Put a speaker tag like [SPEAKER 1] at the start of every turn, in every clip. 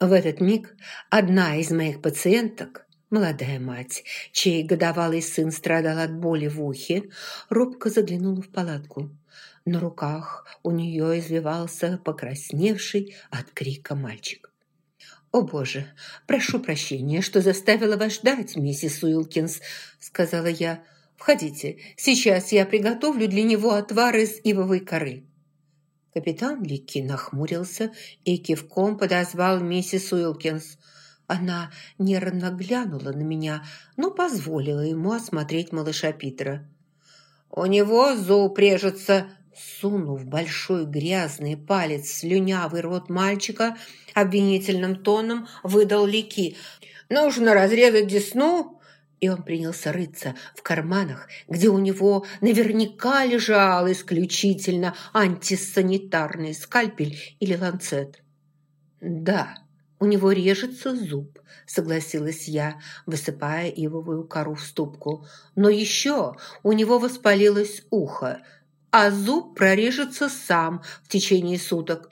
[SPEAKER 1] В этот миг одна из моих пациенток, молодая мать, чей годовалый сын страдал от боли в ухе, робко заглянула в палатку. На руках у нее извивался покрасневший от крика мальчик. «О, Боже, прошу прощения, что заставила вас ждать, миссис Уилкинс», — сказала я. «Входите, сейчас я приготовлю для него отвар из ивовой коры». Капитан Ликки нахмурился и кивком подозвал миссис Уилкинс. Она нервно глянула на меня, но позволила ему осмотреть малыша Питера. «У него зуб режется!» Сунув большой грязный палец в слюнявый рот мальчика, обвинительным тоном выдал Лики. «Нужно разрезать десну и он принялся рыться в карманах, где у него наверняка лежал исключительно антисанитарный скальпель или ланцет. «Да, у него режется зуб», — согласилась я, высыпая ивовую кору в ступку. «Но еще у него воспалилось ухо, а зуб прорежется сам в течение суток».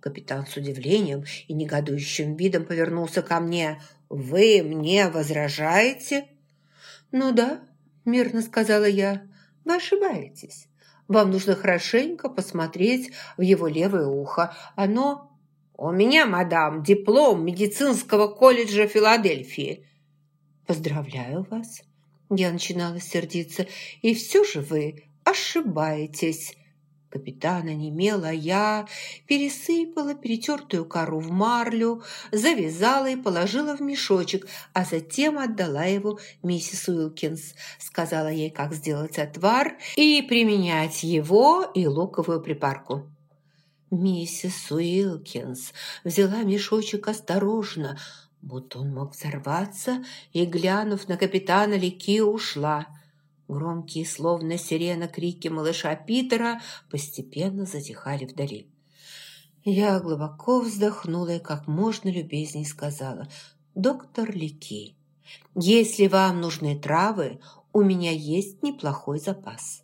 [SPEAKER 1] Капитан с удивлением и негодующим видом повернулся ко мне. «Вы мне возражаете?» «Ну да», – мирно сказала я, – «вы ошибаетесь. Вам нужно хорошенько посмотреть в его левое ухо. Оно...» «У меня, мадам, диплом медицинского колледжа Филадельфии». «Поздравляю вас», – я начинала сердиться. «И все же вы ошибаетесь». Капитан онемел, а я пересыпала перетертую кору в марлю, завязала и положила в мешочек, а затем отдала его миссис Уилкинс. Сказала ей, как сделать отвар и применять его и луковую припарку. Миссис Уилкинс взяла мешочек осторожно, будто он мог взорваться, и, глянув на капитана Лики, ушла – Громкие, словно сирена, крики малыша Питера постепенно затихали вдали. Я глубоко вздохнула и как можно любезней сказала, «Доктор Лики, если вам нужны травы, у меня есть неплохой запас».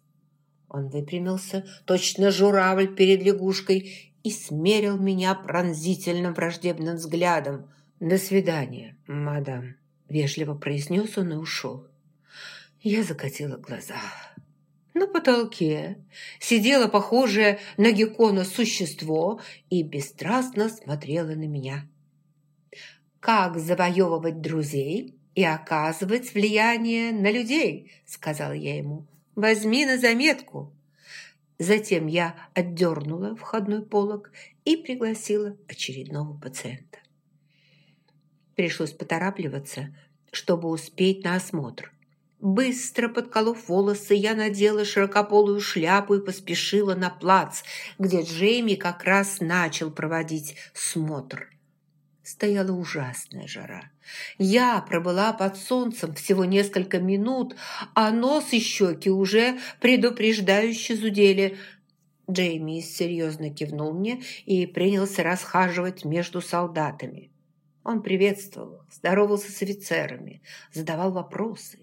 [SPEAKER 1] Он выпрямился, точно журавль перед лягушкой, и смерил меня пронзительным враждебным взглядом. «До свидания, мадам», – вежливо произнес он и ушел. Я закатила глаза. На потолке сидело похожее на геккона существо и бесстрастно смотрело на меня. «Как завоевывать друзей и оказывать влияние на людей?» – сказала я ему. «Возьми на заметку». Затем я отдернула входной полог и пригласила очередного пациента. Пришлось поторапливаться, чтобы успеть на осмотр – Быстро подколов волосы, я надела широкополую шляпу и поспешила на плац, где Джейми как раз начал проводить смотр. Стояла ужасная жара. Я пробыла под солнцем всего несколько минут, а нос и щеки уже предупреждающе зудели. Джейми серьезно кивнул мне и принялся расхаживать между солдатами. Он приветствовал, здоровался с офицерами, задавал вопросы.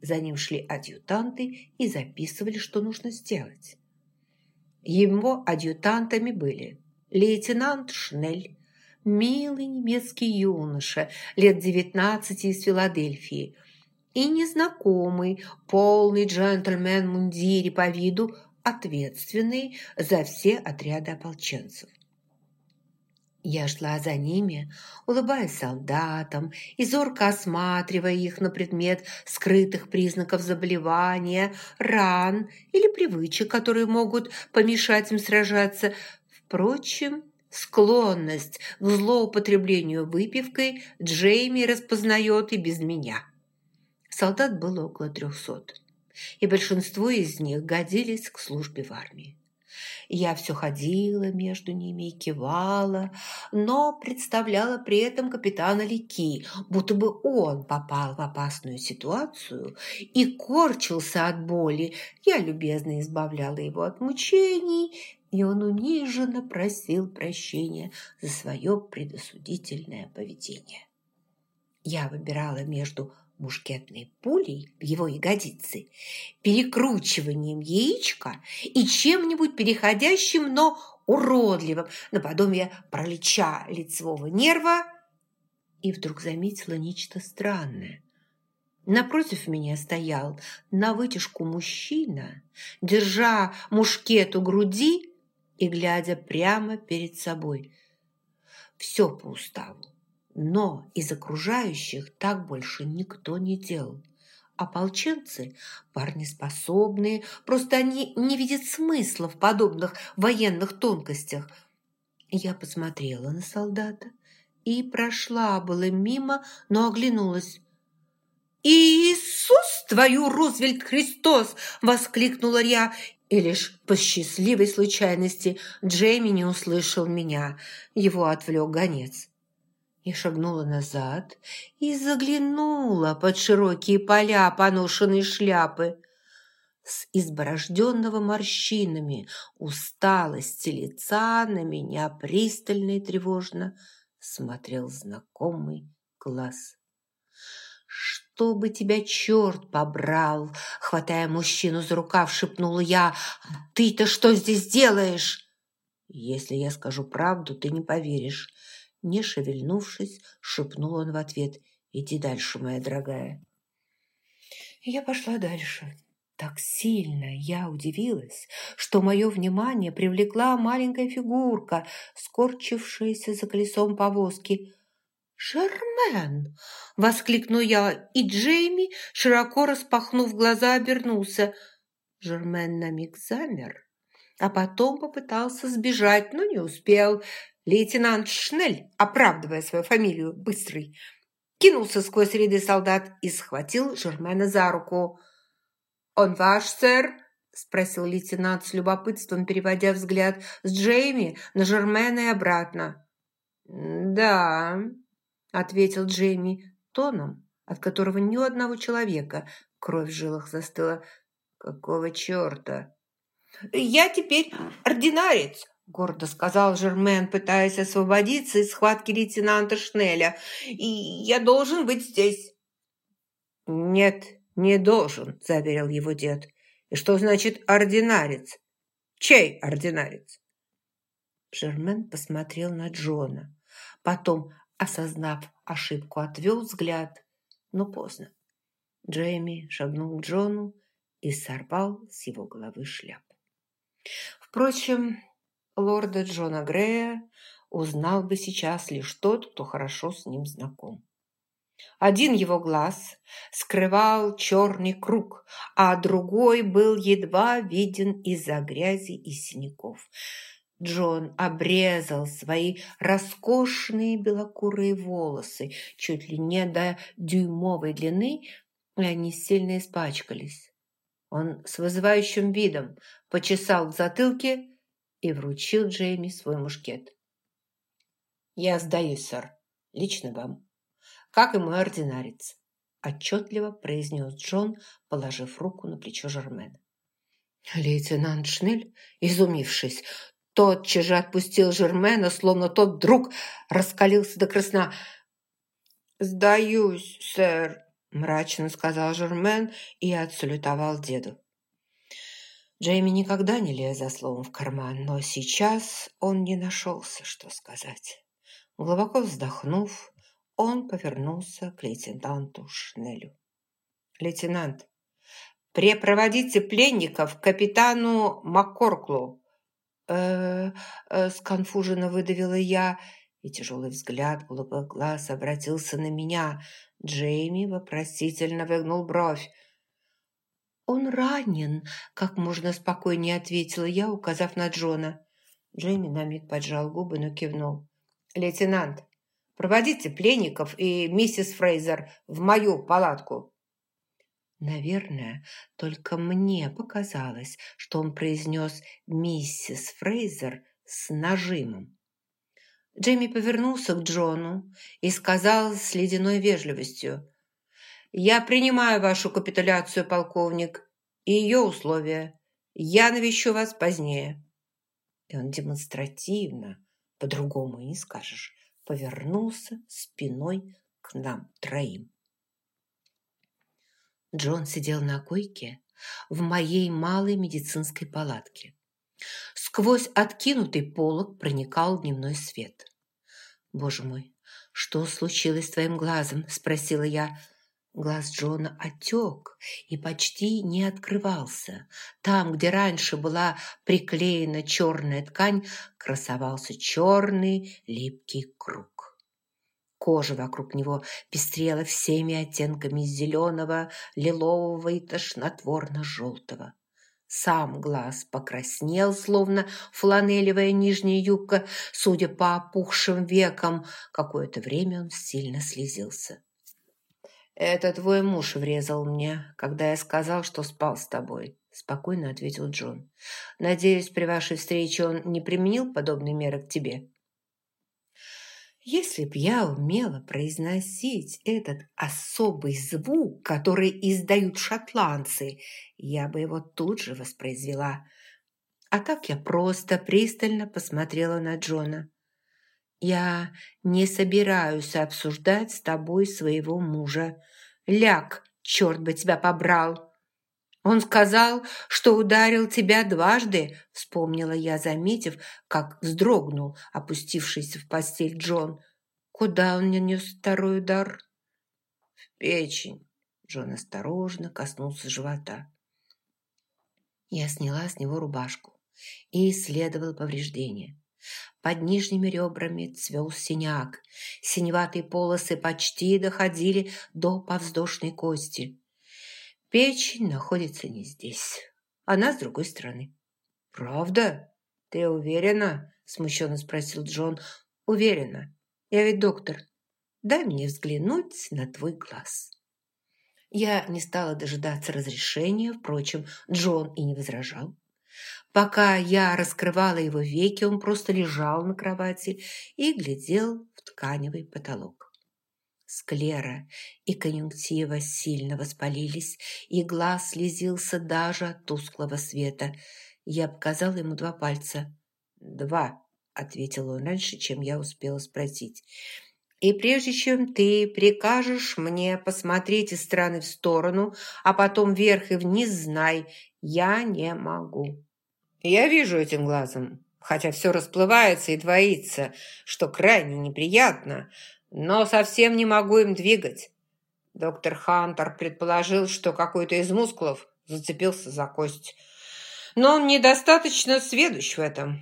[SPEAKER 1] За ним шли адъютанты и записывали, что нужно сделать. Его адъютантами были лейтенант Шнель, милый немецкий юноша, лет девятнадцати из Филадельфии, и незнакомый, полный джентльмен в мундире по виду, ответственный за все отряды ополченцев. Я шла за ними, улыбаясь солдатам и зорко осматривая их на предмет скрытых признаков заболевания, ран или привычек, которые могут помешать им сражаться. Впрочем, склонность к злоупотреблению выпивкой Джейми распознает и без меня. Солдат было около трехсот, и большинство из них годились к службе в армии. Я все ходила между ними и кивала, но представляла при этом капитана Лики, будто бы он попал в опасную ситуацию и корчился от боли. Я любезно избавляла его от мучений, и он униженно просил прощения за свое предосудительное поведение. Я выбирала между мушкетной пулей в его ягодицы, перекручиванием яичка и чем-нибудь переходящим, но уродливым, наподобие пролеча лицевого нерва, и вдруг заметила нечто странное. Напротив меня стоял на вытяжку мужчина, держа мушкет у груди и глядя прямо перед собой. Все по уставу. Но из окружающих так больше никто не делал. Ополченцы – парни способные, просто они не видят смысла в подобных военных тонкостях. Я посмотрела на солдата и прошла было мимо, но оглянулась. «Иисус твою, Рузвельт Христос!» – воскликнула я, и лишь по счастливой случайности Джейми не услышал меня. Его отвлек гонец. Я шагнула назад и заглянула под широкие поля поношенной шляпы. С изборожденного морщинами усталости лица на меня пристально и тревожно смотрел знакомый глаз. «Чтобы тебя черт побрал!» Хватая мужчину за рукав, шепнула я. «А ты-то что здесь делаешь?» «Если я скажу правду, ты не поверишь». Не шевельнувшись, шепнул он в ответ. «Иди дальше, моя дорогая». Я пошла дальше. Так сильно я удивилась, что мое внимание привлекла маленькая фигурка, скорчившаяся за колесом повозки. «Шермен!» – воскликнул я, и Джейми, широко распахнув глаза, обернулся. Жермен на миг замер, а потом попытался сбежать, но не успел. Лейтенант Шнель, оправдывая свою фамилию Быстрый, кинулся сквозь ряды солдат и схватил Жермена за руку. «Он ваш, сэр?» – спросил лейтенант с любопытством, переводя взгляд с Джейми на Жермена и обратно. «Да», – ответил Джейми тоном, от которого ни у одного человека кровь в жилах застыла. «Какого черта?» «Я теперь ординарец», – гордо сказал Жермен, пытаясь освободиться из схватки лейтенанта Шнеля. «И я должен быть здесь». «Нет, не должен», – заверил его дед. «И что значит ординарец? Чей ординарец?» Жермен посмотрел на Джона. Потом, осознав ошибку, отвел взгляд. Но поздно. Джейми шагнул к Джону и сорвал с его головы шляпу. Впрочем, лорда Джона Грея узнал бы сейчас лишь тот, кто хорошо с ним знаком. Один его глаз скрывал черный круг, а другой был едва виден из-за грязи и синяков. Джон обрезал свои роскошные белокурые волосы чуть ли не до дюймовой длины, и они сильно испачкались. Он с вызывающим видом почесал в затылке и вручил Джейми свой мушкет. «Я сдаюсь, сэр. Лично вам. Как и мой ординарец», – отчетливо произнес Джон, положив руку на плечо Жермена. Лейтенант Шнель, изумившись, тотчас же отпустил Жермена, словно тот вдруг раскалился до красна. «Сдаюсь, сэр», – мрачно сказал Жермен и отсалютовал деду. Джейми никогда не лез за словом в карман, но сейчас он не нашелся, что сказать. Глубоко вздохнув, он повернулся к лейтенанту Шнелю. «Лейтенант, препроводите пленников капитану Маккорклу!» э, -э сконфуженно выдавила я, и тяжелый взгляд голубых глаз обратился на меня. Джейми вопросительно выгнул бровь. «Он ранен», – как можно спокойнее ответила я, указав на Джона. Джейми на миг поджал губы, но кивнул. «Лейтенант, проводите пленников и миссис Фрейзер в мою палатку». Наверное, только мне показалось, что он произнес «миссис Фрейзер» с нажимом. Джейми повернулся к Джону и сказал с ледяной вежливостью – я принимаю вашу капитуляцию, полковник, и ее условия. Я навещу вас позднее». И он демонстративно, по-другому и не скажешь, повернулся спиной к нам троим. Джон сидел на койке в моей малой медицинской палатке. Сквозь откинутый полог проникал дневной свет. «Боже мой, что случилось с твоим глазом?» – спросила я. Глаз Джона отек и почти не открывался. Там, где раньше была приклеена черная ткань, красовался черный липкий круг. Кожа вокруг него пестрела всеми оттенками зеленого, лилового и тошнотворно-желтого. Сам глаз покраснел, словно фланелевая нижняя юбка, судя по опухшим векам. Какое-то время он сильно слезился. «Это твой муж врезал мне, когда я сказал, что спал с тобой», – спокойно ответил Джон. «Надеюсь, при вашей встрече он не применил подобные меры к тебе?» Если б я умела произносить этот особый звук, который издают шотландцы, я бы его тут же воспроизвела. А так я просто пристально посмотрела на Джона. «Я не собираюсь обсуждать с тобой своего мужа. Ляг, черт бы тебя побрал!» «Он сказал, что ударил тебя дважды», — вспомнила я, заметив, как вздрогнул, опустившийся в постель Джон. «Куда он нанес второй удар?» «В печень». Джон осторожно коснулся живота. Я сняла с него рубашку и исследовала повреждения. Под нижними ребрами цвел синяк. Синеватые полосы почти доходили до повздошной кости. Печень находится не здесь. Она с другой стороны. «Правда? Ты уверена?» – смущенно спросил Джон. «Уверена. Я ведь доктор. Дай мне взглянуть на твой глаз». Я не стала дожидаться разрешения, впрочем, Джон и не возражал. Пока я раскрывала его веки, он просто лежал на кровати и глядел в тканевый потолок. Склера и конъюнктива сильно воспалились, и глаз слезился даже от тусклого света. Я показала ему два пальца. «Два», — ответил он раньше, чем я успела спросить. «И прежде чем ты прикажешь мне посмотреть из стороны в сторону, а потом вверх и вниз, знай, я не могу». «Я вижу этим глазом, хотя все расплывается и двоится, что крайне неприятно, но совсем не могу им двигать. Доктор Хантер предположил, что какой-то из мускулов зацепился за кость. Но он недостаточно сведущ в этом.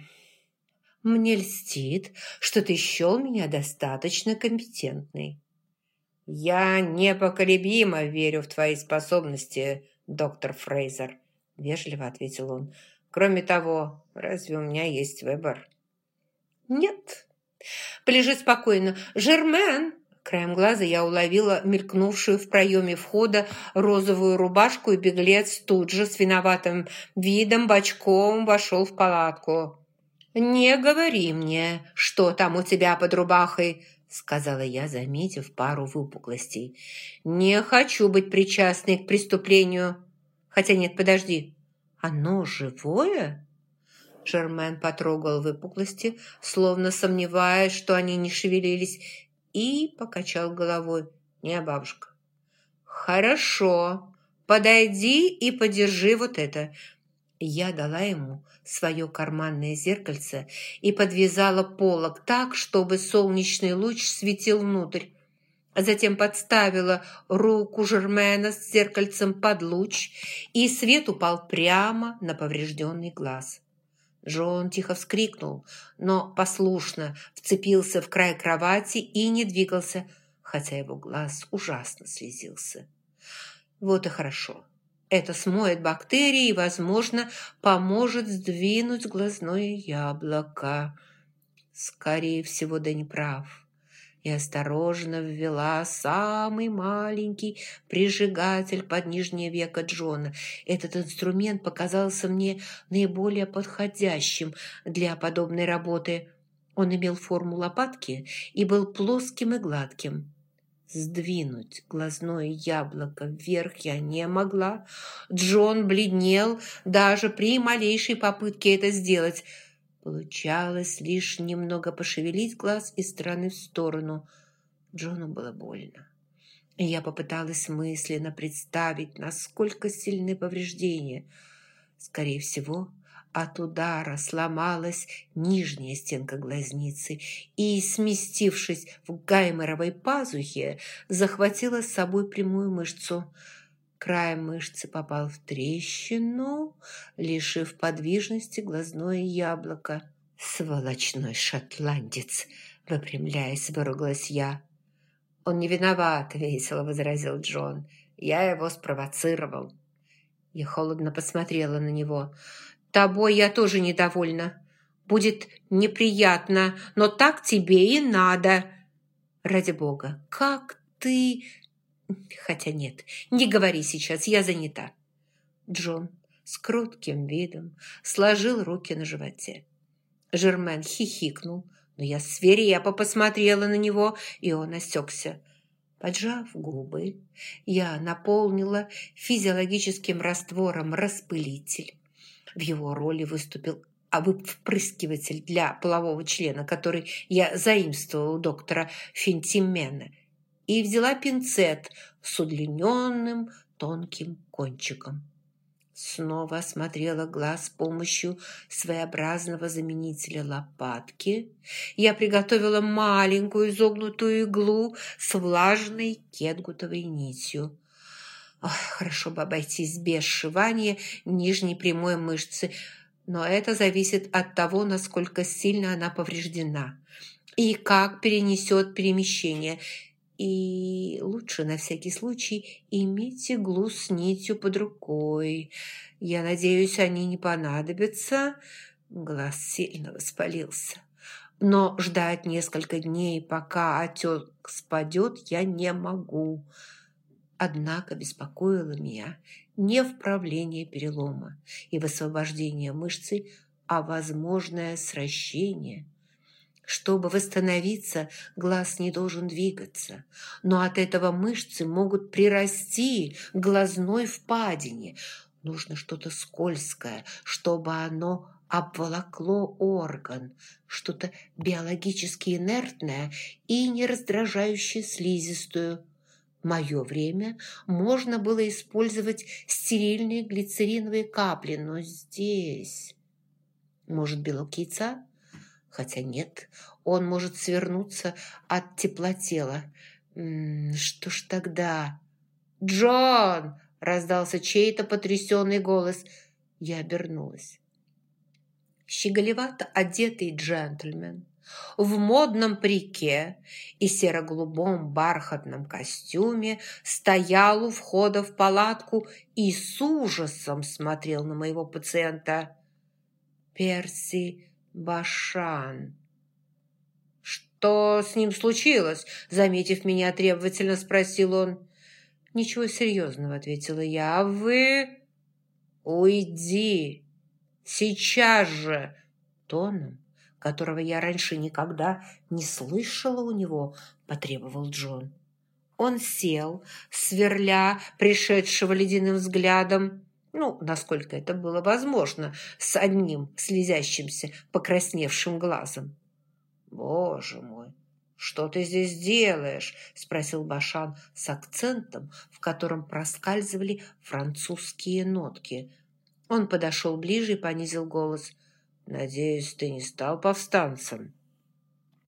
[SPEAKER 1] Мне льстит, что ты счел меня достаточно компетентной. Я непоколебимо верю в твои способности, доктор Фрейзер, вежливо ответил он. Кроме того, разве у меня есть выбор? Нет, Полежи спокойно. Жермен!» Краем глаза я уловила мелькнувшую в проеме входа розовую рубашку, и беглец тут же с виноватым видом бочком вошел в палатку. «Не говори мне, что там у тебя под рубахой», сказала я, заметив пару выпуклостей. «Не хочу быть причастной к преступлению. Хотя нет, подожди, оно живое?» Жермен потрогал выпуклости, словно сомневаясь, что они не шевелились, и покачал головой. «Не, бабушка». «Хорошо. Подойди и подержи вот это». Я дала ему свое карманное зеркальце и подвязала полок так, чтобы солнечный луч светил внутрь. Затем подставила руку Жермена с зеркальцем под луч, и свет упал прямо на поврежденный глаз. Джон тихо вскрикнул, но послушно вцепился в край кровати и не двигался, хотя его глаз ужасно слезился. Вот и хорошо. Это смоет бактерии и, возможно, поможет сдвинуть глазное яблоко. Скорее всего, Дэнни прав и осторожно ввела самый маленький прижигатель под нижнее веко Джона. Этот инструмент показался мне наиболее подходящим для подобной работы. Он имел форму лопатки и был плоским и гладким. Сдвинуть глазное яблоко вверх я не могла. Джон бледнел даже при малейшей попытке это сделать – Получалось лишь немного пошевелить глаз из стороны в сторону. Джону было больно. Я попыталась мысленно представить, насколько сильны повреждения. Скорее всего, от удара сломалась нижняя стенка глазницы и, сместившись в гайморовой пазухе, захватила с собой прямую мышцу. Край мышцы попал в трещину, лишив подвижности глазное яблоко. «Сволочной шотландец!» – выпрямляясь, выругалась я. «Он не виноват», – весело возразил Джон. «Я его спровоцировал». Я холодно посмотрела на него. Тобой я тоже недовольна. Будет неприятно, но так тебе и надо. Ради бога, как ты... Хотя нет, не говори сейчас, я занята. Джон с кротким видом сложил руки на животе. Жермен хихикнул, но я свирепо посмотрела на него, и он осекся. Поджав губы, я наполнила физиологическим раствором распылитель в его роли выступил а впрыскиватель для полового члена, который я заимствовала у доктора Фентимена, и взяла пинцет с удлиненным тонким кончиком. Снова осмотрела глаз с помощью своеобразного заменителя лопатки. Я приготовила маленькую изогнутую иглу с влажной кетгутовой нитью. Ох, хорошо бы обойтись без сшивания нижней прямой мышцы, но это зависит от того, насколько сильно она повреждена и как перенесет перемещение. И лучше на всякий случай иметь иглу с нитью под рукой. Я надеюсь, они не понадобятся. Глаз сильно воспалился. Но ждать несколько дней, пока отек спадет, я не могу. Однако беспокоило меня не вправление перелома и высвобождение мышцы, а возможное сращение. Чтобы восстановиться, глаз не должен двигаться, но от этого мышцы могут прирасти к глазной впадине. Нужно что-то скользкое, чтобы оно обволокло орган, что-то биологически инертное и не раздражающее слизистую мое время можно было использовать стерильные глицериновые капли, но здесь... Может, белок яйца? Хотя нет, он может свернуться от теплотела. Что ж тогда? «Джон!» – раздался чей-то потрясенный голос. Я обернулась. Щеголевато одетый джентльмен в модном парике и серо-голубом бархатном костюме стоял у входа в палатку и с ужасом смотрел на моего пациента. Перси Башан. «Что с ним случилось?» Заметив меня требовательно, спросил он. «Ничего серьезного», — ответила я. «А вы...» «Уйди! Сейчас же!» Тоном, которого я раньше никогда не слышала у него, потребовал Джон. Он сел, сверля пришедшего ледяным взглядом, ну, насколько это было возможно, с одним слезящимся, покрасневшим глазом. «Боже мой, что ты здесь делаешь?» – спросил Башан с акцентом, в котором проскальзывали французские нотки. Он подошел ближе и понизил голос – Надеюсь, ты не стал повстанцем?»